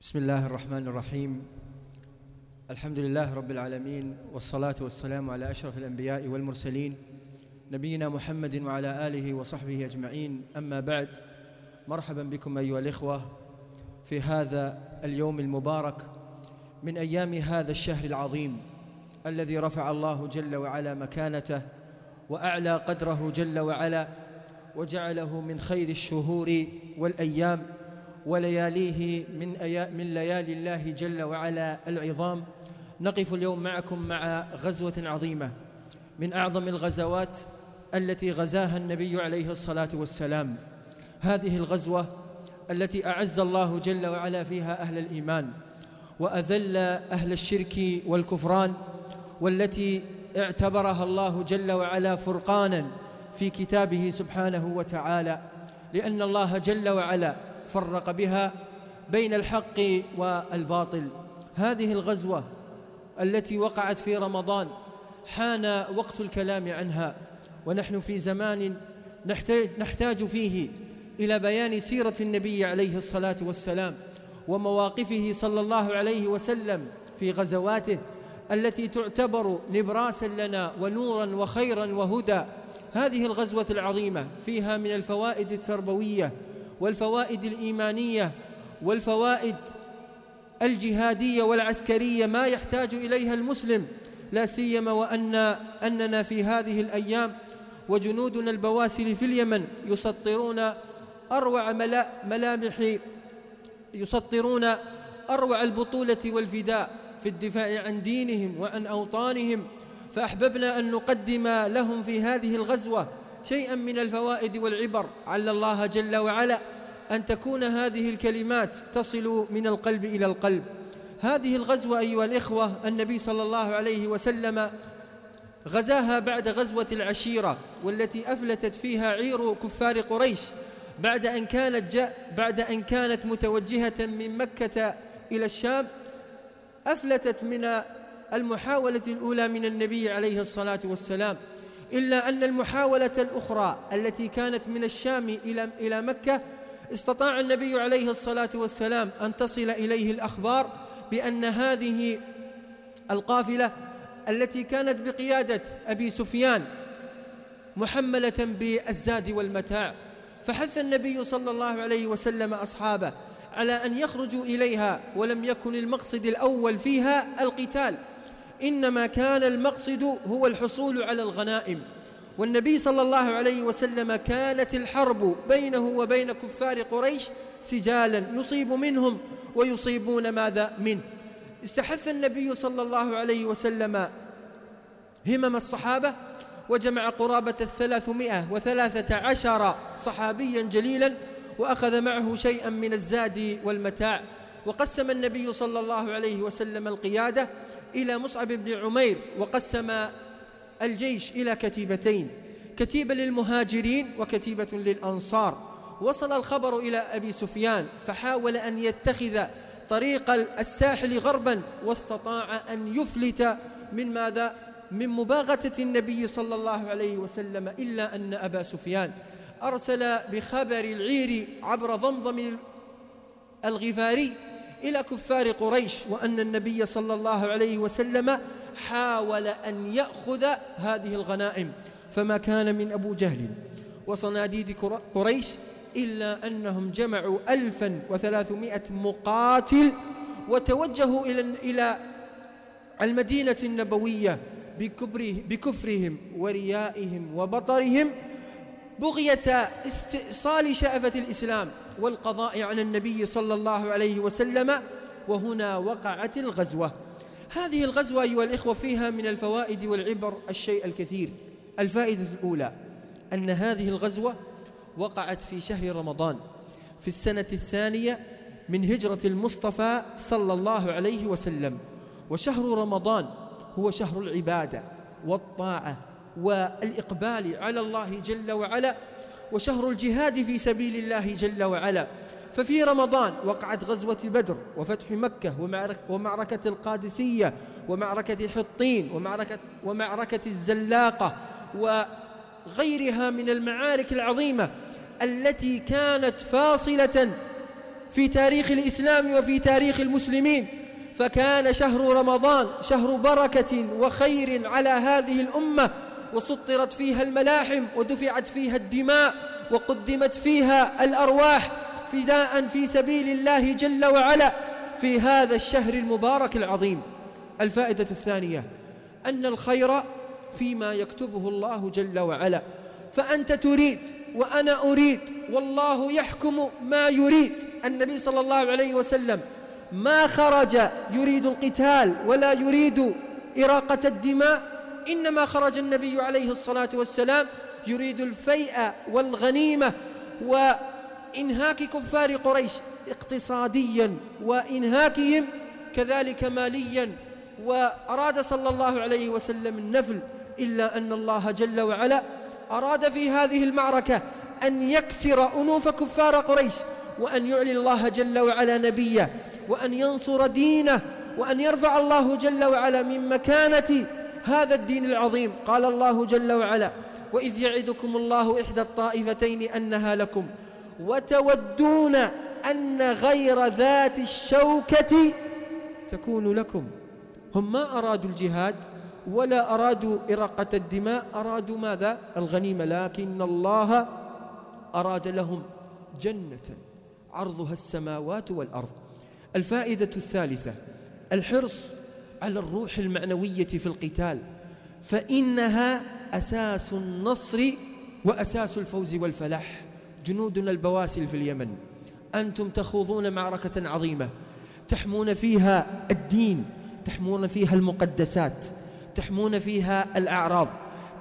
بسم الله الرحمن الرحيم. الحمد لله رب العالمين والصلاة والسلام على أشرف الأنبياء والمرسلين نبينا محمد وعلى آله وصحبه أجمعين. أما بعد مرحبا بكم أيها الإخوة في هذا اليوم المبارك من أيام هذا الشهر العظيم الذي رفع الله جل وعلا مكانته وأعلى قدره جل وعلا وجعله من خير الشهور والأيام. ولياليه من, أيا من ليالي الله جل وعلا العظام. نقف اليوم معكم مع غزوة عظيمة من أعظم الغزوات التي غزاها النبي عليه الصلاة والسلام. هذه الغزوة التي أعز الله جل وعلا فيها أهل الإيمان وأذل أهل الشرك والكفران والتي اعتبرها الله جل وعلا فرقانا في كتابه سبحانه وتعالى. لأن الله جل وعلا فرق بها بين الحق والباطل. هذه الغزوة التي وقعت في رمضان حان وقت الكلام عنها ونحن في زمان نحتاج, نحتاج فيه إلى بيان سيرة النبي عليه الصلاة والسلام ومواقفه صلى الله عليه وسلم في غزواته التي تعتبر نبراسا لنا ونورا وخيرا وهدى. هذه الغزوة العظيمة فيها من الفوائد التربوية والفوائد الإيمانية والفوائد الجهادية والعسكرية ما يحتاج إليها المسلم لا سيما وأن أننا في هذه الأيام وجنودنا البواسل في اليمن يسطرون أروع ملامح يسطرون أروع البطولة والفداء في الدفاع عن دينهم وعن أوطانهم فأحببنا أن نقدم لهم في هذه الغزوة شيئا من الفوائد والعبر. عل الله جل وعلا أن تكون هذه الكلمات تصل من القلب إلى القلب. هذه الغزوة أيها الإخوة النبي صلى الله عليه وسلم غزاها بعد غزوة العشيرة والتي أفلتت فيها عير كفار قريش بعد أن كانت جاء بعد أن كانت متوجهة من مكة إلى الشام أفلتت من المحاولة الأولى من النبي عليه الصلاة والسلام. إلا أن المحاولة الأخرى التي كانت من الشام إلى إلى مكة استطاع النبي عليه الصلاة والسلام أن تصل إليه الأخبار بأن هذه القافلة التي كانت بقيادة أبي سفيان محملة بالزاد والمتاع فحث النبي صلى الله عليه وسلم أصحابه على أن يخرجوا إليها ولم يكن المقصد الأول فيها القتال. إنما كان المقصد هو الحصول على الغنائم. والنبي صلى الله عليه وسلم كانت الحرب بينه وبين كفار قريش سجالا يصيب منهم ويصيبون ماذا منه استحث النبي صلى الله عليه وسلم همم الصحابة وجمع قرابة الثلاثمائة وثلاثة عشر صحابيا جليلا وأخذ معه شيئا من الزاد والمتاع. وقسم النبي صلى الله عليه وسلم القيادة إلى مصعب بن عمير وقسم الجيش إلى كتيبتين كتيبة للمهاجرين وكتيبة للأنصار وصل الخبر إلى أبي سفيان فحاول أن يتخذ طريق الساحل غربا واستطاع أن يفلت من ماذا؟ من مباغتة النبي صلى الله عليه وسلم إلا أن أبا سفيان أرسل بخبر العير عبر ضمضم الغفاري إلى كفار قريش وأن النبي صلى الله عليه وسلم حاول أن يأخذ هذه الغنائم. فما كان من أبو جهل وصناديد قريش إلا أنهم جمعوا ألفا وثلاثمائة مقاتل وتوجهوا إلى إلى المدينة النبوية بكفرهم وريائهم وبطرهم بغية استئصال شأفة الإسلام. والقضاء على النبي صلى الله عليه وسلم وهنا وقعت الغزوة. هذه الغزوة أيها الإخوة فيها من الفوائد والعبر الشيء الكثير. الفائدة الأولى أن هذه الغزوة وقعت في شهر رمضان في السنة الثانية من هجرة المصطفى صلى الله عليه وسلم. وشهر رمضان هو شهر العبادة والطاعة والإقبال على الله جل وعلا. وشهر الجهاد في سبيل الله جل وعلا. ففي رمضان وقعت غزوة بدر وفتح مكة ومعركة القادسية ومعركة حطين ومعركة, ومعركة الزلاقة وغيرها من المعارك العظيمة التي كانت فاصلة في تاريخ الإسلام وفي تاريخ المسلمين. فكان شهر رمضان شهر بركة وخير على هذه الأمة وسطرت فيها الملاحم ودفعت فيها الدماء وقدمت فيها الأرواح فداء في سبيل الله جل وعلا في هذا الشهر المبارك العظيم. الفائدة الثانية أن الخير فيما يكتبه الله جل وعلا. فأنت تريد وأنا أريد والله يحكم ما يريد. النبي صلى الله عليه وسلم ما خرج يريد القتال ولا يريد إراقة الدماء إنما خرج النبي عليه الصلاة والسلام يريد الفيء والغنيمة وإنهاك كفار قريش اقتصاديا وإنهاكهم كذلك ماليا وأراد صلى الله عليه وسلم النفل إلا أن الله جل وعلا أراد في هذه المعركة أن يكسر أنوف كفار قريش وأن يعلي الله جل وعلا نبيه وأن ينصر دينه وأن يرفع الله جل وعلا من مكانة هذا الدين العظيم. قال الله جل وعلا وإذ يعدكم الله إحدى الطائفتين أنها لكم وتودون أن غير ذات الشوكة تكون لكم. هم ما أرادوا الجهاد ولا أرادوا إراقة الدماء أرادوا ماذا؟ الغنيمة. لكن الله أراد لهم جنة عرضها السماوات والأرض. الفائدة الثالثة الحرص على الروح المعنوية في القتال فإنها أساس النصر وأساس الفوز والفلاح. جنودنا البواسل في اليمن أنتم تخوضون معركة عظيمة تحمون فيها الدين تحمون فيها المقدسات تحمون فيها الأعراض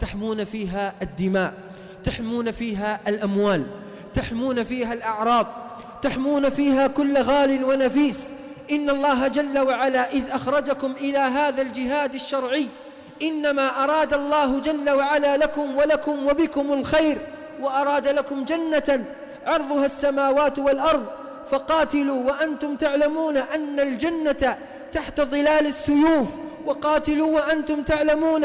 تحمون فيها الدماء تحمون فيها الأموال تحمون فيها الأعراض تحمون فيها كل غال ونفيس. إن الله جل وعلا إذ أخرجكم إلى هذا الجهاد الشرعي إنما أراد الله جل وعلا لكم ولكم وبكم الخير وأراد لكم جنة عرضها السماوات والأرض فقاتلوا وأنتم تعلمون أن الجنة تحت ظلال السيوف وقاتلوا وأنتم تعلمون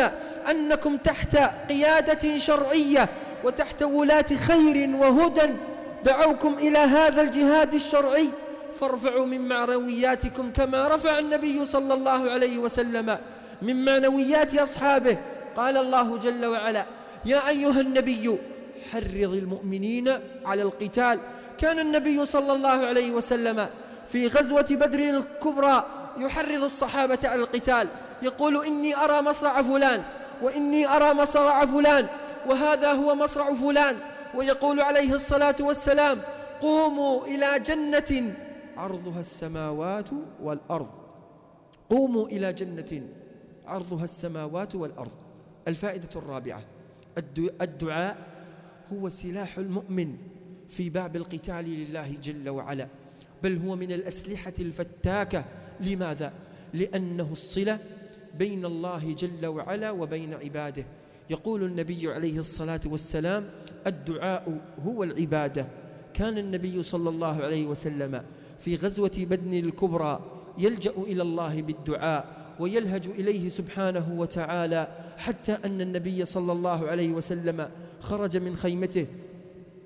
أنكم تحت قيادة شرعية وتحت ولاة خير وهدى دعوكم إلى هذا الجهاد الشرعي فارفعوا من معنوياتكم كما رفع النبي صلى الله عليه وسلم من معنويات أصحابه. قال الله جل وعلا يا أيها النبي حرض المؤمنين على القتال. كان النبي صلى الله عليه وسلم في غزوة بدر الكبرى يحرض الصحابة على القتال. يقول إني أرى مصرع فلان وإني أرى مصرع فلان وهذا هو مصرع فلان. ويقول عليه الصلاة والسلام قوموا إلى جنة عرضها السماوات والأرض. قوموا إلى جنة عرضها السماوات والأرض. الفائدة الرابعة الدعاء هو سلاح المؤمن في باب القتال لله جل وعلا. بل هو من الأسلحة الفتاكة. لماذا؟ لأنه الصلة بين الله جل وعلا وبين عباده. يقول النبي عليه الصلاة والسلام الدعاء هو العبادة. كان النبي صلى الله عليه وسلم في غزوة بدن الكبرى يلجأ إلى الله بالدعاء ويلهج إليه سبحانه وتعالى حتى أن النبي صلى الله عليه وسلم خرج من خيمته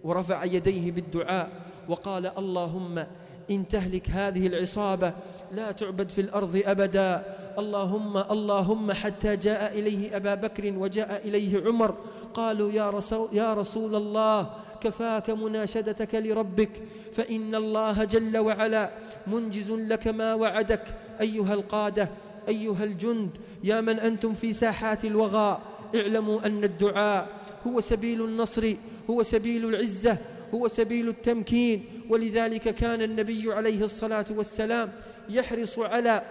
ورفع يديه بالدعاء وقال اللهم إن تهلك هذه العصابة لا تعبد في الأرض أبدا اللهم اللهم حتى جاء إليه أبا بكر وجاء إليه عمر قالوا يا رسول, يا رسول الله كفاك مناشدتك لربك فإن الله جل وعلا منجز لك ما وعدك. أيها القادة أيها الجند يا من أنتم في ساحات الوغى اعلموا أن الدعاء هو سبيل النصر هو سبيل العزة هو سبيل التمكين. ولذلك كان النبي عليه الصلاة والسلام يحرص على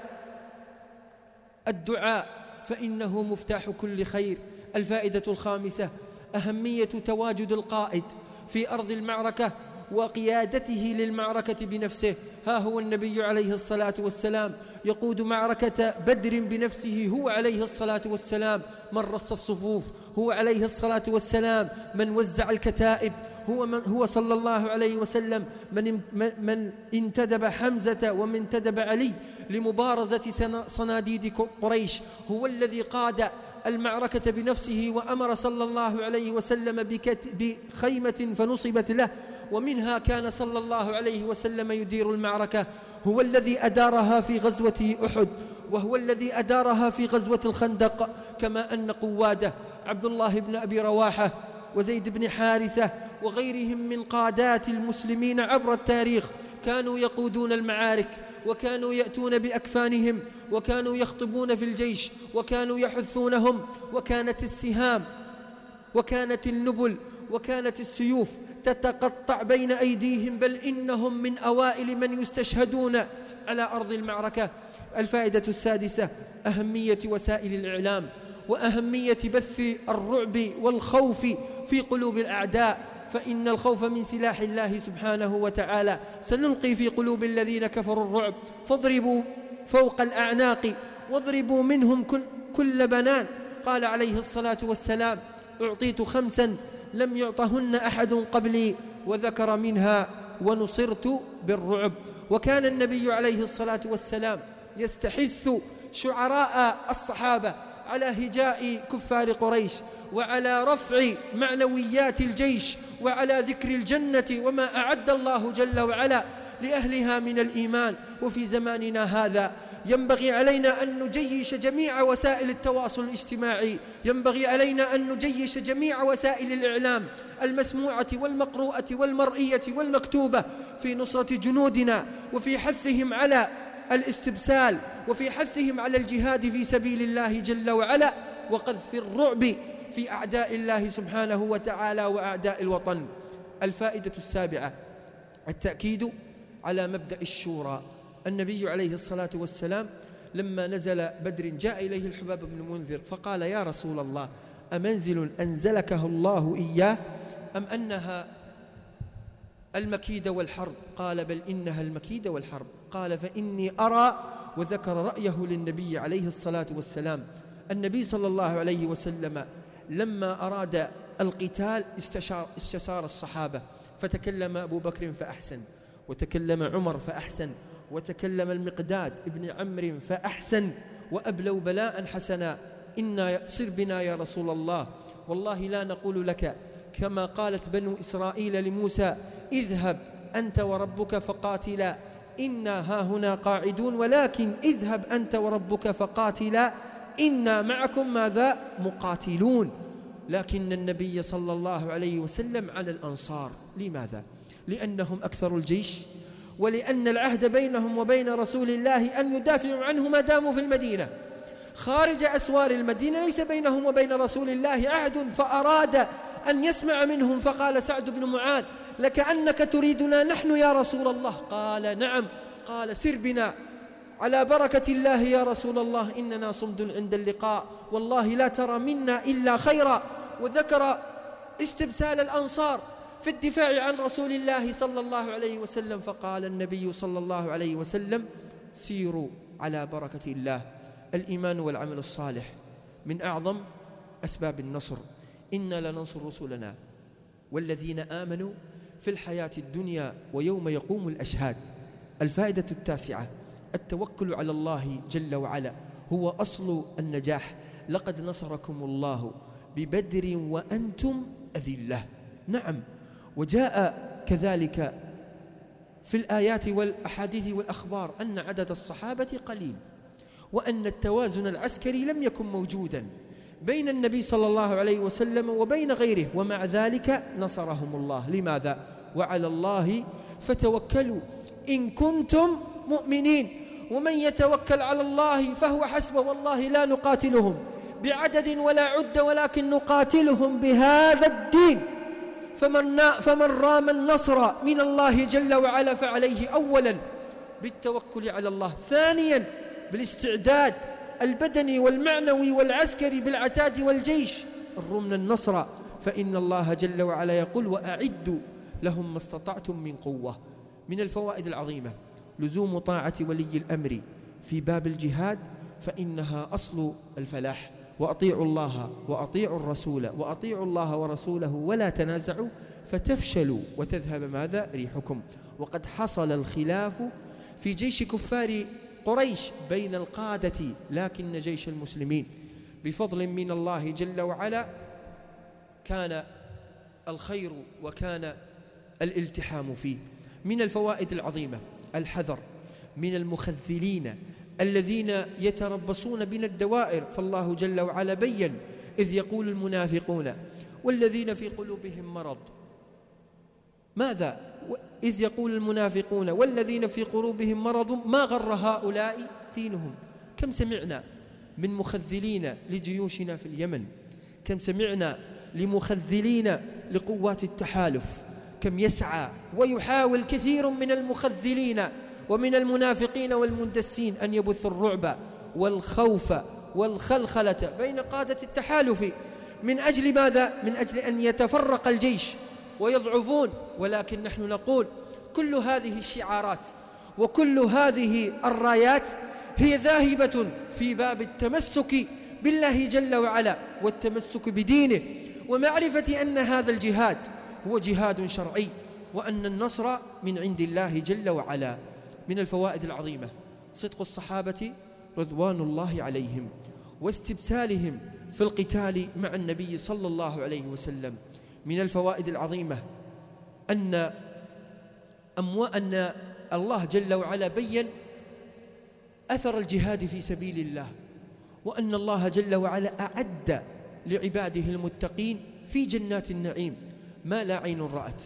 الدعاء فإنه مفتاح كل خير. الفائدة الخامسة أهمية تواجد القائد في أرض المعركة وقيادته للمعركة بنفسه. ها هو النبي عليه الصلاة والسلام. يقود معركة بدر بنفسه هو عليه الصلاة والسلام. من رص الصفوف هو عليه الصلاة والسلام. من وزع الكتائب هو, من هو صلى الله عليه وسلم من, من انتدب حمزة ومن انتدب علي لمبارزة صناديد قريش. هو الذي قاد المعركة بنفسه وأمر صلى الله عليه وسلم بخيمة فنصبت له ومنها كان صلى الله عليه وسلم يدير المعركة. هو الذي أدارها في غزوة أحد وهو الذي أدارها في غزوة الخندق كما أن قوادة عبد الله بن أبي رواحة وزيد بن حارثة وغيرهم من قادات المسلمين عبر التاريخ كانوا يقودون المعارك وكانوا يأتون بأكفانهم وكانوا يخطبون في الجيش وكانوا يحثونهم وكانت السهام وكانت النبل وكانت السيوف تتقطع بين أيديهم بل إنهم من أوائل من يستشهدون على أرض المعركة. الفائدة السادسة أهمية وسائل الإعلام وأهمية بث الرعب والخوف في قلوب الأعداء. فإن الخوف من سلاح الله سبحانه وتعالى سنلقي في قلوب الذين كفروا الرعب. فاضربوا فوق الأعناق واضربوا منهم كل, كل بنان. قال عليه الصلاة والسلام أعطيت خمسا لم يعطهن أحد قبلي وذكر منها ونصرت بالرعب. وكان النبي عليه الصلاة والسلام يستحث شعراء الصحابة على هجاء كفار قريش وعلى رفع معنويات الجيش وعلى ذكر الجنة وما أعد الله جل وعلا لأهلها من الإيمان. وفي زماننا هذا ينبغي علينا أن نجيش جميع وسائل التواصل الاجتماعي. ينبغي علينا أن نجيش جميع وسائل الإعلام المسموعة والمقروءة والمرئية والمكتوبة في نصرة جنودنا وفي حثهم على الاستبسال وفي حثهم على الجهاد في سبيل الله جل وعلا. وقذف الرعب في أعداء الله سبحانه وتعالى وأعداء الوطن. الفائدة السابعة التأكيد على مبدأ الشورى. النبي عليه الصلاة والسلام لما نزل بدر جاء إليه الحباب بن منذر فقال يا رسول الله أمنزل أنزلكه الله إياه أم أنها المكيد والحرب؟ قال بل إنها المكيد والحرب. قال فإني أرى وذكر رأيه للنبي عليه الصلاة والسلام. النبي صلى الله عليه وسلم لما أراد القتال استشار, استشار الصحابة. فتكلم أبو بكر فأحسن وتكلم عمر فأحسن وتكلم المقداد ابن عمرو فأحسن وأبلوا بلاء حسنا. إنا سر بنا يا رسول الله. والله لا نقول لك كما قالت بنو إسرائيل لموسى اذهب أنت وربك فقاتلا. إنا ها هنا قاعدون ولكن اذهب أنت وربك فقاتلا. إنا معكم ماذا مقاتلون. لكن النبي صلى الله عليه وسلم على الأنصار. لماذا؟ لأنهم أكثر الجيش ولأن العهد بينهم وبين رسول الله أن يدافعوا عنه ما داموا في المدينة. خارج أسوار المدينة ليس بينهم وبين رسول الله عهد فأراد أن يسمع منهم فقال سعد بن معاذ لكأنك تريدنا نحن يا رسول الله. قال نعم. قال سر بنا. على بركة الله يا رسول الله إننا صمد عند اللقاء. والله لا ترى منا إلا خيرا. وذكر استبسال الأنصار في الدفاع عن رسول الله صلى الله عليه وسلم فقال النبي صلى الله عليه وسلم سيروا على بركة الله. الإيمان والعمل الصالح من أعظم أسباب النصر. إنا لننصر رسلنا والذين آمنوا في الحياة الدنيا ويوم يقوم الأشهاد. الفائدة التاسعة التوكل على الله جل وعلا. هو أصل النجاح. لقد نصركم الله ببدر وأنتم أذلة. نعم. وجاء كذلك في الآيات والأحاديث والأخبار أن عدد الصحابة قليل وأن التوازن العسكري لم يكن موجوداً بين النبي صلى الله عليه وسلم وبين غيره ومع ذلك نصرهم الله. لماذا؟ وعلى الله فتوكلوا. إن كنتم مؤمنين. ومن يتوكل على الله فهو حسبه والله لا نقاتلهم بعدد ولا عد ولكن نقاتلهم بهذا الدين. فمن, فمن رام النصر من الله جل وعلا فعليه أولا بالتوكل على الله. ثانيا بالاستعداد البدني والمعنوي والعسكري بالعتاد والجيش. الرمن النصر فإن الله جل وعلا يقول وأعدوا لهم ما استطعتم من قوة. من الفوائد العظيمة. لزوم طاعة ولي الأمر في باب الجهاد فإنها أصل الفلاح. وأطيعوا الله وأطيعوا الرسول وأطيعوا الله ورسوله ولا تنازعوا فتفشلوا وتذهب ماذا؟ ريحكم. وقد حصل الخلاف في جيش كفار قريش بين القادة لكن جيش المسلمين. بفضل من الله جل وعلا كان الخير وكان الالتحام فيه. من الفوائد العظيمة. الحذر من المخذلين الذين يتربصون بنا الدوائر. فالله جل وعلا بين إذ يقول المنافقون والذين في قلوبهم مرض ماذا؟ إذ يقول المنافقون والذين في قلوبهم مرض ما غر هؤلاء دينهم؟ كم سمعنا من مخذلين لجيوشنا في اليمن؟ كم سمعنا لمخذلين لقوات التحالف؟ كم يسعى ويحاول كثير من المخذلين ومن المنافقين والمندسين أن يبثوا الرعب والخوف والخلخلة بين قادة التحالف. من أجل ماذا؟ من أجل أن يتفرق الجيش ويضعفون. ولكن نحن نقول كل هذه الشعارات وكل هذه الرايات هي ذاهبة في باب التمسك بالله جل وعلا والتمسك بدينه. ومعرفة أن هذا الجهاد هو جهاد شرعي وأن النصر من عند الله جل وعلا من الفوائد العظيمة. صدق الصحابة رضوان الله عليهم واستبسالهم في القتال مع النبي صلى الله عليه وسلم. من الفوائد العظيمة أن أمو أن الله جل وعلا بين أثر الجهاد في سبيل الله وأن الله جل وعلا أعد لعباده المتقين في جنات النعيم. ما لا عين رأت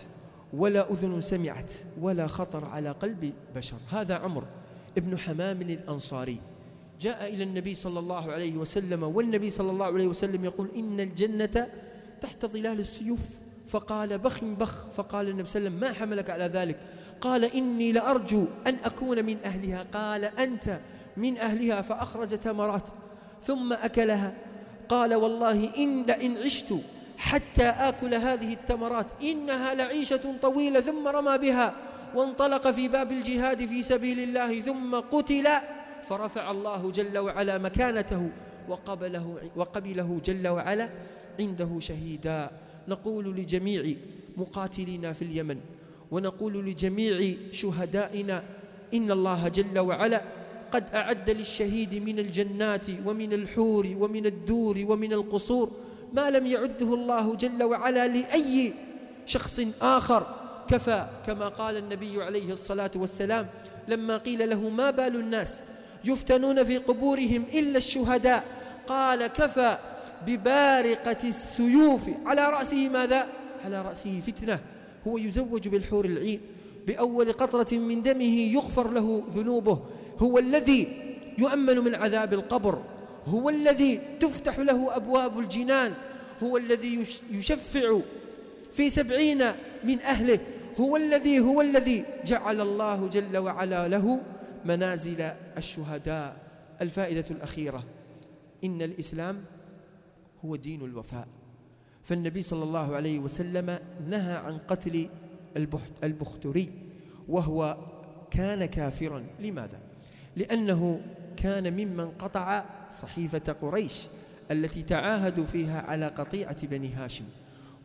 ولا أذن سمعت ولا خطر على قلب بشر. هذا عمر ابن حمام الأنصاري. جاء إلى النبي صلى الله عليه وسلم والنبي صلى الله عليه وسلم يقول إن الجنة تحت ظلال السيوف. فقال بخ بخ. فقال النبي صلى الله عليه وسلم ما حملك على ذلك؟ قال إني لأرجو أن أكون من أهلها. قال أنت من أهلها فأخرج تمرات ثم أكلها. قال والله إن لئن عشت حتى آكل هذه التمرات. إنها لعيشة طويلة ثم رمى بها وانطلق في باب الجهاد في سبيل الله ثم قتل فرفع الله جل وعلا مكانته وقبله, وقبله جل وعلا عنده شهيدا. نقول لجميع مقاتلينا في اليمن ونقول لجميع شهدائنا إن الله جل وعلا قد أعد للشهيد من الجنات ومن الحور ومن الدور ومن القصور ما لم يعده الله جل وعلا لأي شخص آخر. كفى كما قال النبي عليه الصلاة والسلام لما قيل له ما بال الناس يفتنون في قبورهم إلا الشهداء؟ قال كفى ببارقة السيوف. على رأسه ماذا؟ على رأسه فتنة. هو يزوج بالحور العين. بأول قطرة من دمه يغفر له ذنوبه. هو الذي يؤمن من عذاب القبر. هو الذي تفتح له أبواب الجنان هو الذي يشفع في سبعين من أهله هو الذي هو الذي جعل الله جل وعلا له منازل الشهداء. الفائدة الأخيرة إن الإسلام هو دين الوفاء. فالنبي صلى الله عليه وسلم نهى عن قتل البختري وهو كان كافرا. لماذا؟ لأنه كان ممن قطع صحيفة قريش التي تعاهدوا فيها على قطيعة بني هاشم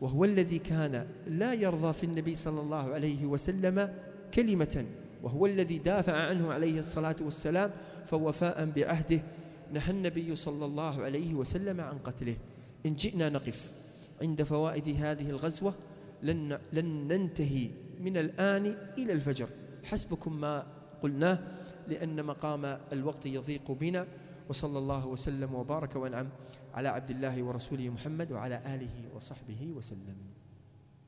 وهو الذي كان لا يرضى في النبي صلى الله عليه وسلم كلمة وهو الذي دافع عنه عليه الصلاة والسلام فوفاء بعهده. نهى النبي صلى الله عليه وسلم عن قتله. إن جئنا نقف عند فوائد هذه الغزوة لن, لن ننتهي من الآن إلى الفجر. حسبكم ما قلناه. لأن مقام الوقت يضيق بنا. وصلى الله وسلم وبارك وأنعم على عبد الله ورسوله محمد وعلى آله وصحبه وسلم.